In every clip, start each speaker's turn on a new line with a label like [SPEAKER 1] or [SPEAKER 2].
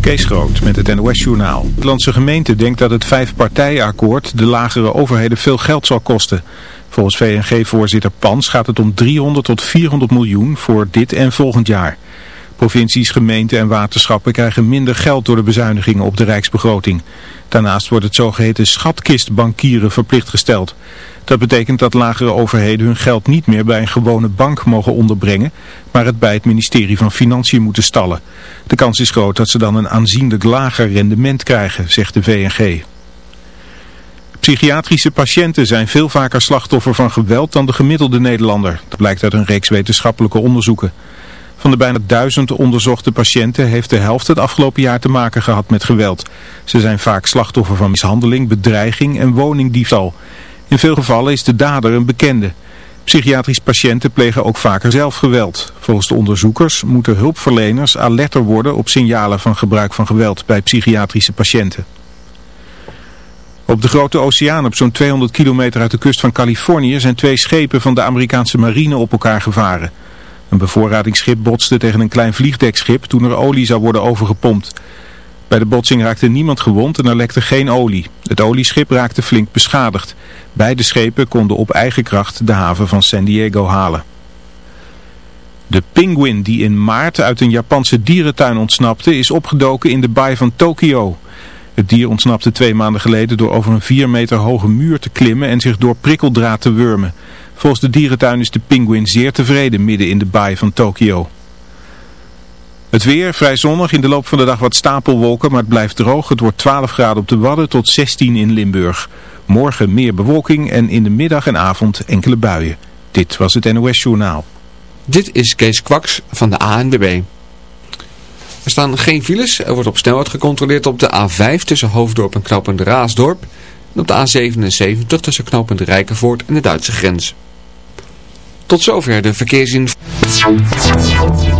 [SPEAKER 1] Kees Groot met het NOS-journaal. De Nederlandse gemeente denkt dat het vijfpartijenakkoord de lagere overheden veel geld zal kosten. Volgens VNG-voorzitter Pans gaat het om 300 tot 400 miljoen voor dit en volgend jaar. Provincies, gemeenten en waterschappen krijgen minder geld door de bezuinigingen op de rijksbegroting. Daarnaast wordt het zogeheten schatkistbankieren verplicht gesteld. Dat betekent dat lagere overheden hun geld niet meer bij een gewone bank mogen onderbrengen, maar het bij het ministerie van Financiën moeten stallen. De kans is groot dat ze dan een aanzienlijk lager rendement krijgen, zegt de VNG. Psychiatrische patiënten zijn veel vaker slachtoffer van geweld dan de gemiddelde Nederlander. Dat blijkt uit een reeks wetenschappelijke onderzoeken. Van de bijna duizend onderzochte patiënten heeft de helft het afgelopen jaar te maken gehad met geweld. Ze zijn vaak slachtoffer van mishandeling, bedreiging en woningdiefstal. In veel gevallen is de dader een bekende. Psychiatrisch patiënten plegen ook vaker zelf geweld. Volgens de onderzoekers moeten hulpverleners alerter worden op signalen van gebruik van geweld bij psychiatrische patiënten. Op de Grote Oceaan op zo'n 200 kilometer uit de kust van Californië zijn twee schepen van de Amerikaanse marine op elkaar gevaren. Een bevoorradingsschip botste tegen een klein vliegdekschip toen er olie zou worden overgepompt. Bij de botsing raakte niemand gewond en er lekte geen olie. Het olieschip raakte flink beschadigd. Beide schepen konden op eigen kracht de haven van San Diego halen. De pinguïn die in maart uit een Japanse dierentuin ontsnapte is opgedoken in de baai van Tokio. Het dier ontsnapte twee maanden geleden door over een vier meter hoge muur te klimmen en zich door prikkeldraad te wurmen. Volgens de dierentuin is de pinguïn zeer tevreden midden in de baai van Tokio. Het weer vrij zonnig, in de loop van de dag wat stapelwolken, maar het blijft droog. Het wordt 12 graden op de Wadden tot 16 in Limburg. Morgen meer bewolking en in de middag en avond enkele buien. Dit was het NOS Journaal.
[SPEAKER 2] Dit is Kees Kwaks van de ANWB. Er staan geen files. Er wordt op snelheid gecontroleerd op de A5 tussen Hoofddorp en Knopend Raasdorp. En op de A77 tussen Knopend Rijkenvoort en de Duitse grens. Tot zover de verkeersinformatie.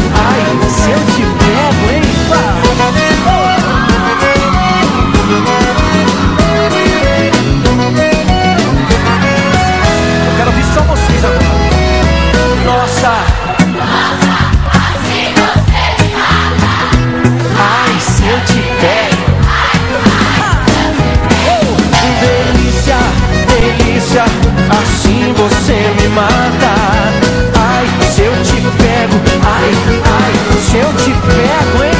[SPEAKER 3] eu te pego, hein?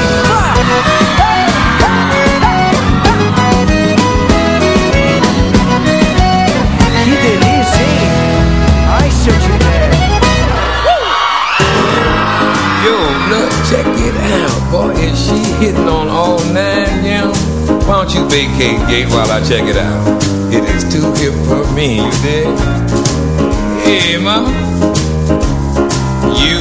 [SPEAKER 4] Yo, look, check it out. Boy, is she hitting on all nine, yeah? Why don't you vacate gate while I check it out? It is too hip for me, you dig? Hey, mama. You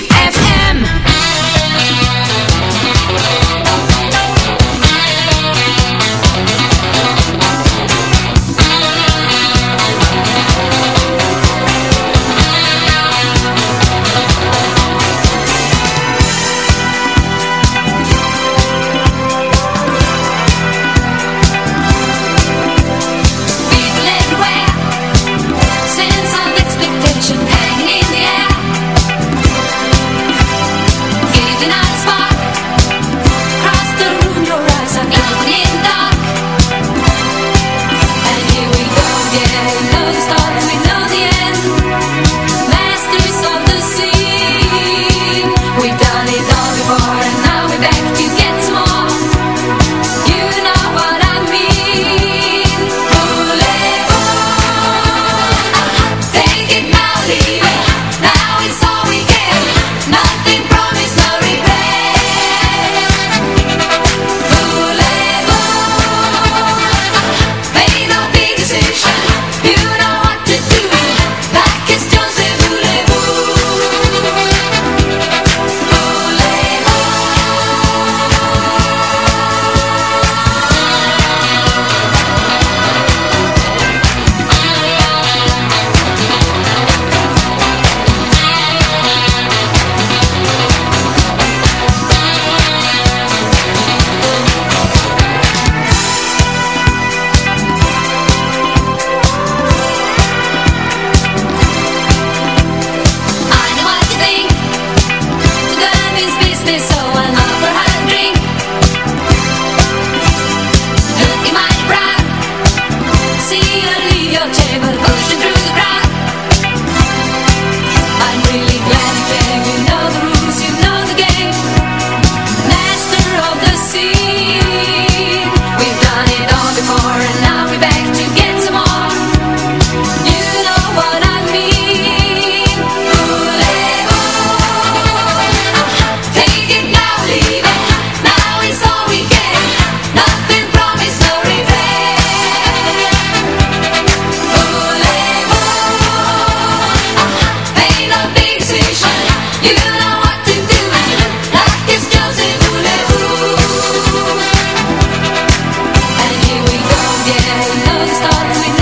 [SPEAKER 5] love starts with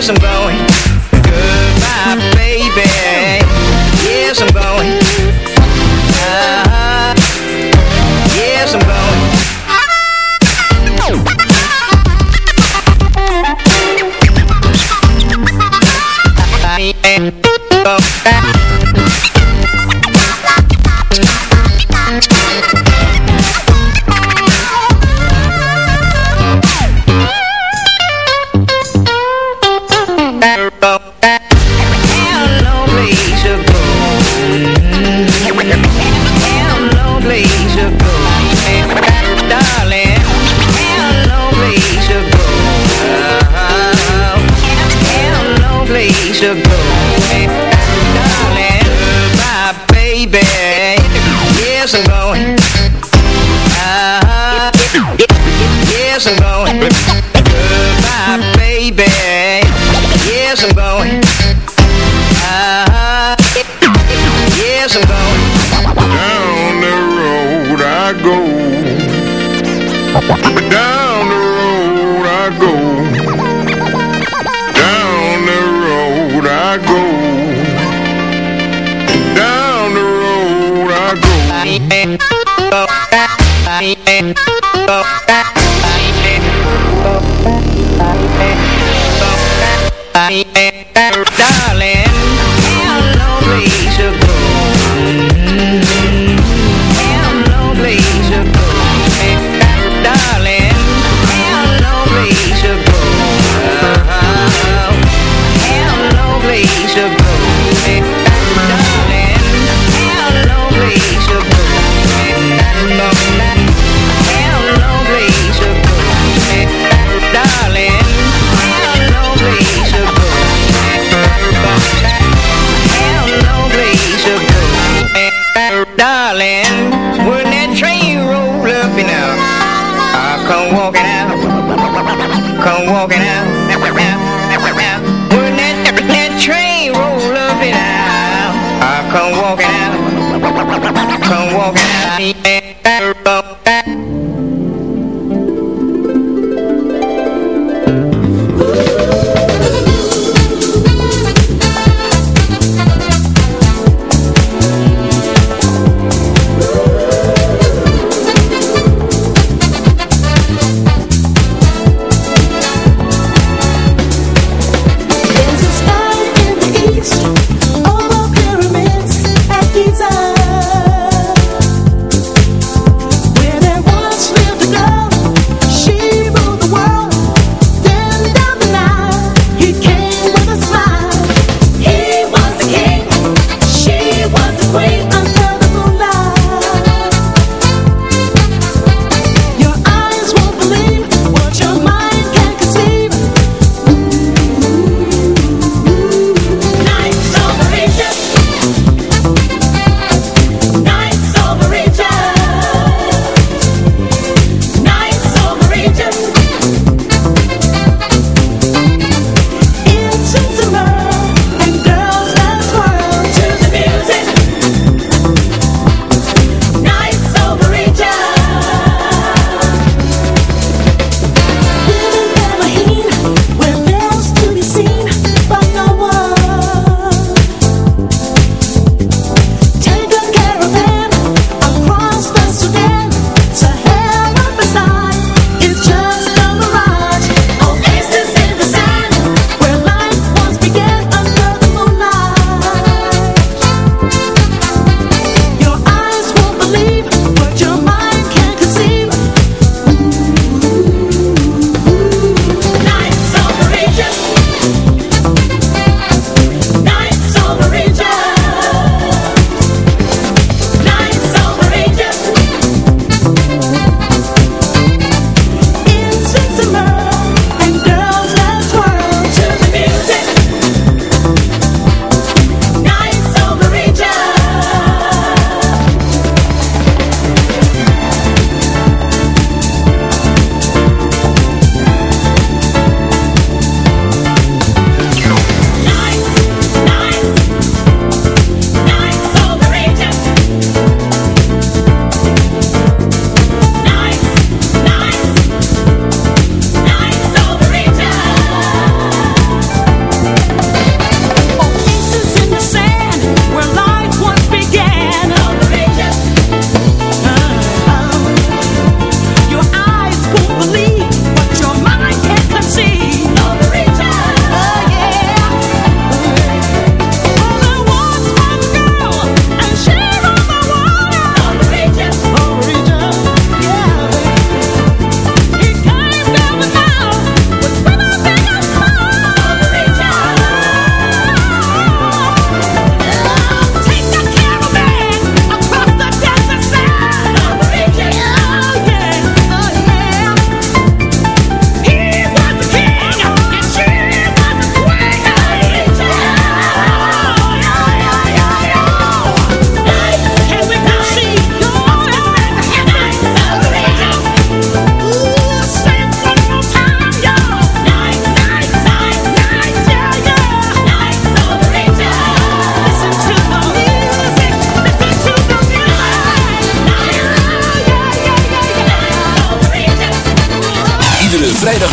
[SPEAKER 6] as I'm going. Goodbye.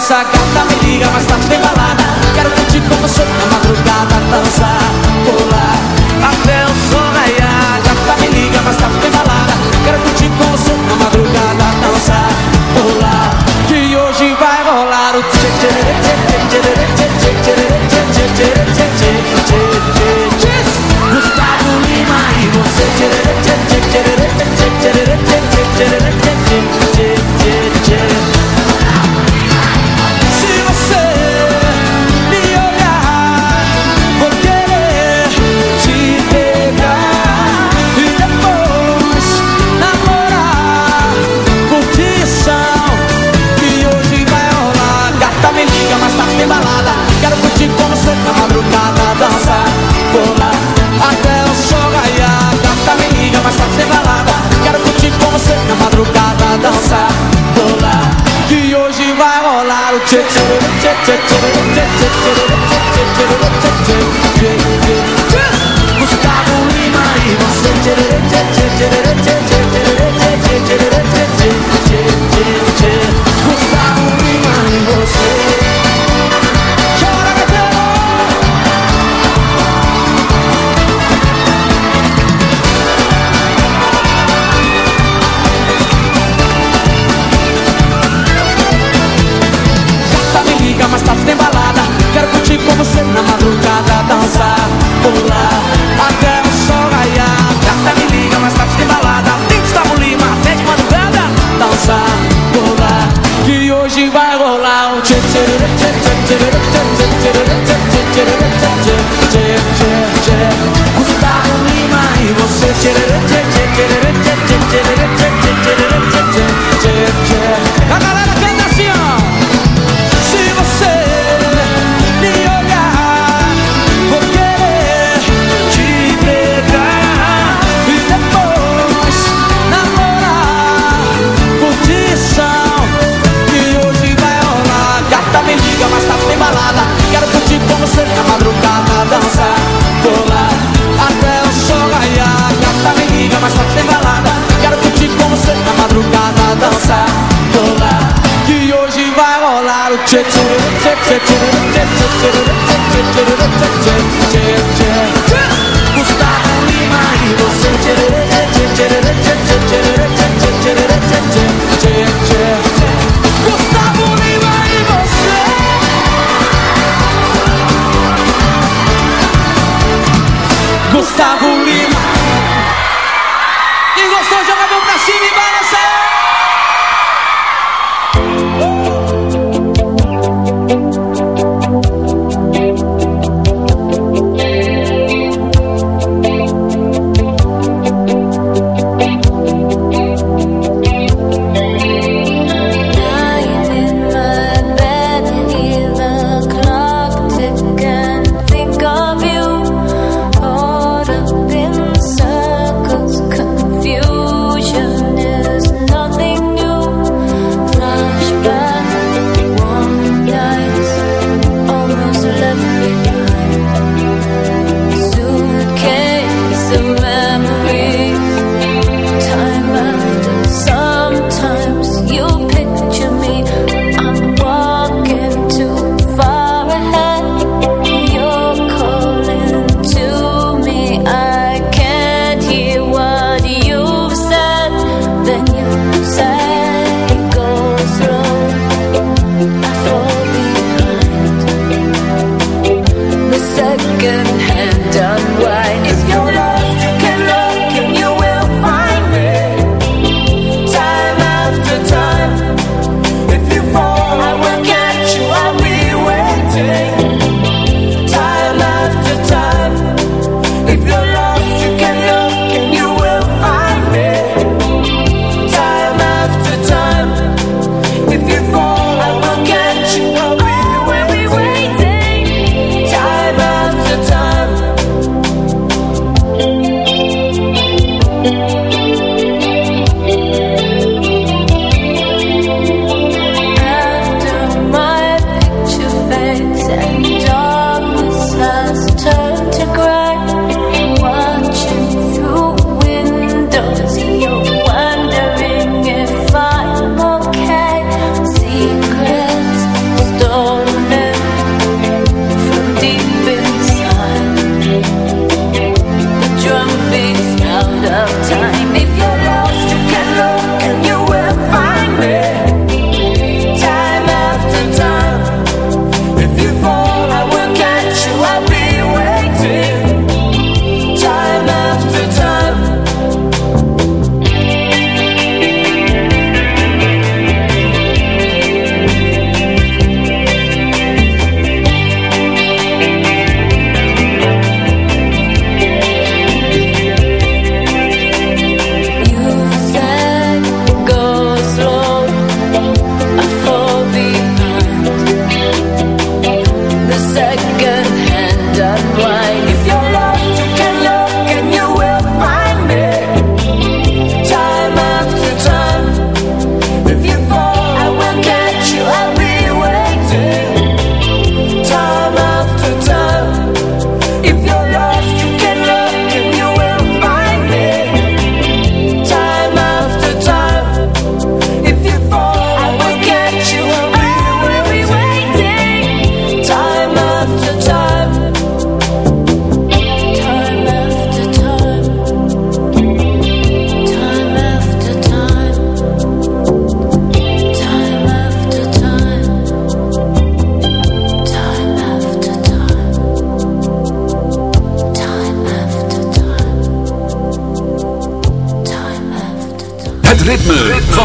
[SPEAKER 3] essa gata me liga, mas tá bem balada Quero curtir com você na madrugada Dançar, pular, até
[SPEAKER 7] da da da
[SPEAKER 8] da da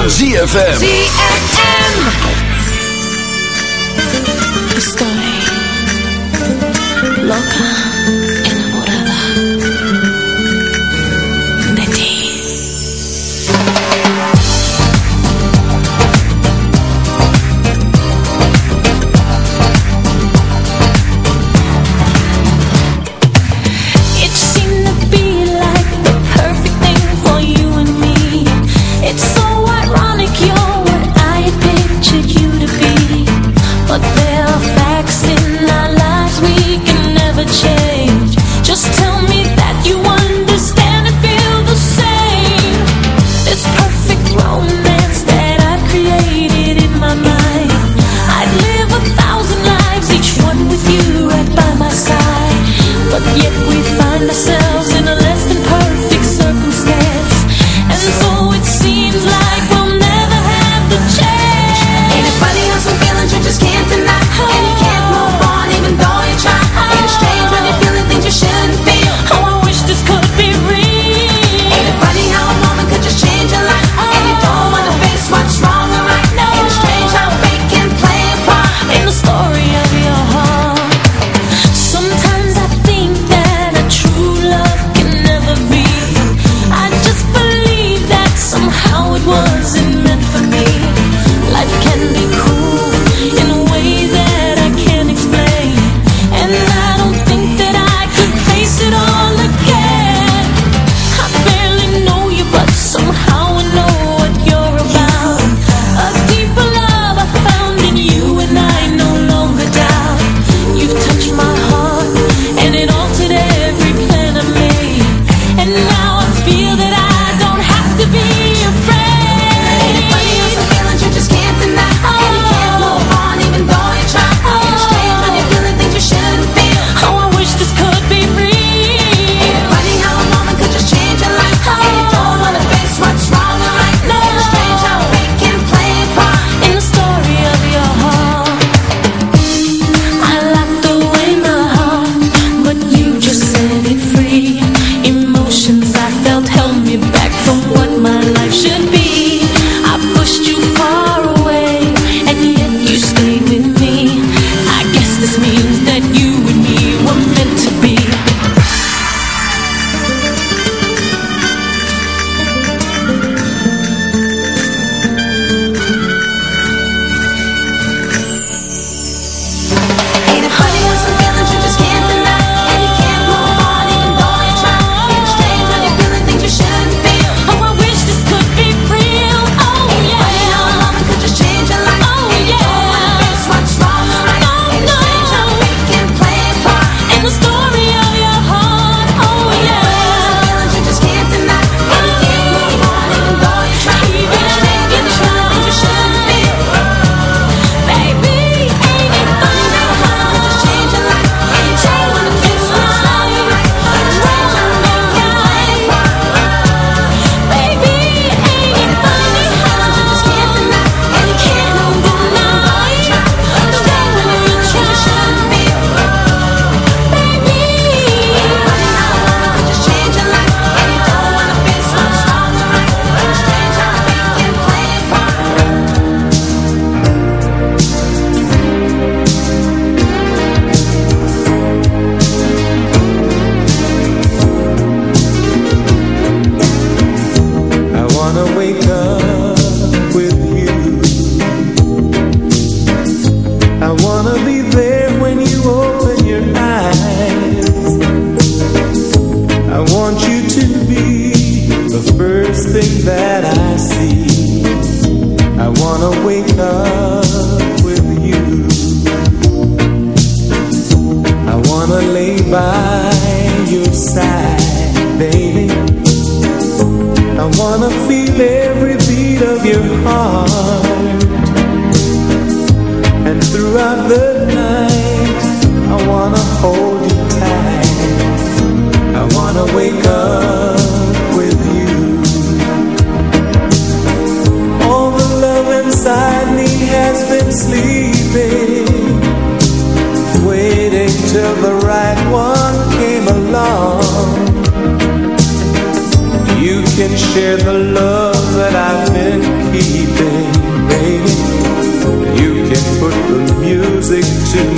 [SPEAKER 8] van ZFM.
[SPEAKER 7] ZFM.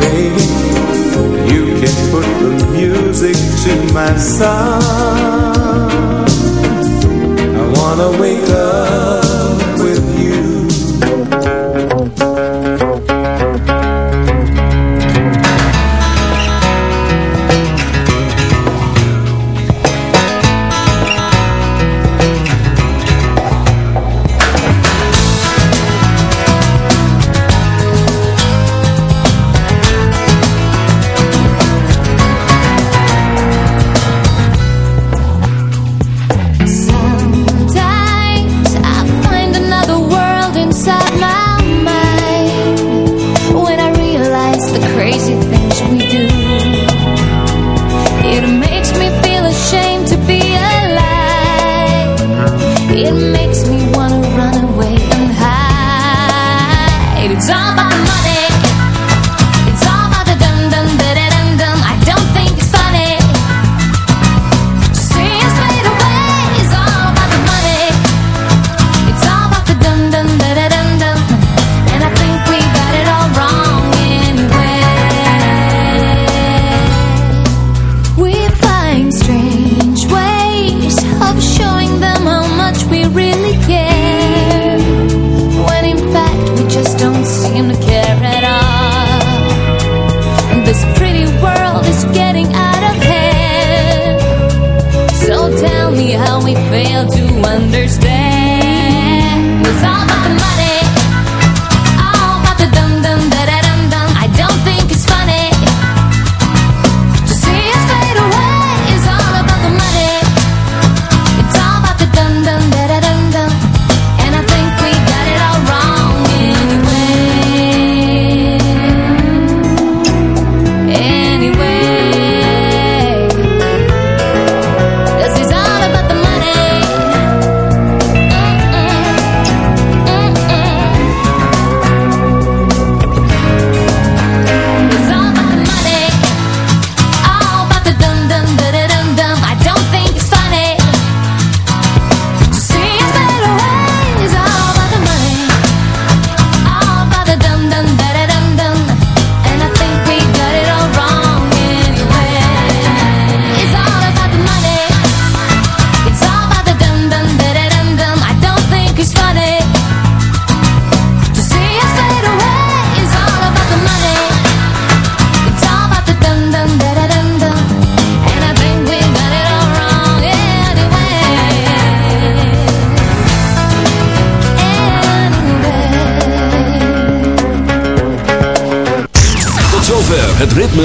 [SPEAKER 7] baby. You can put the music to my song. I wanna wake up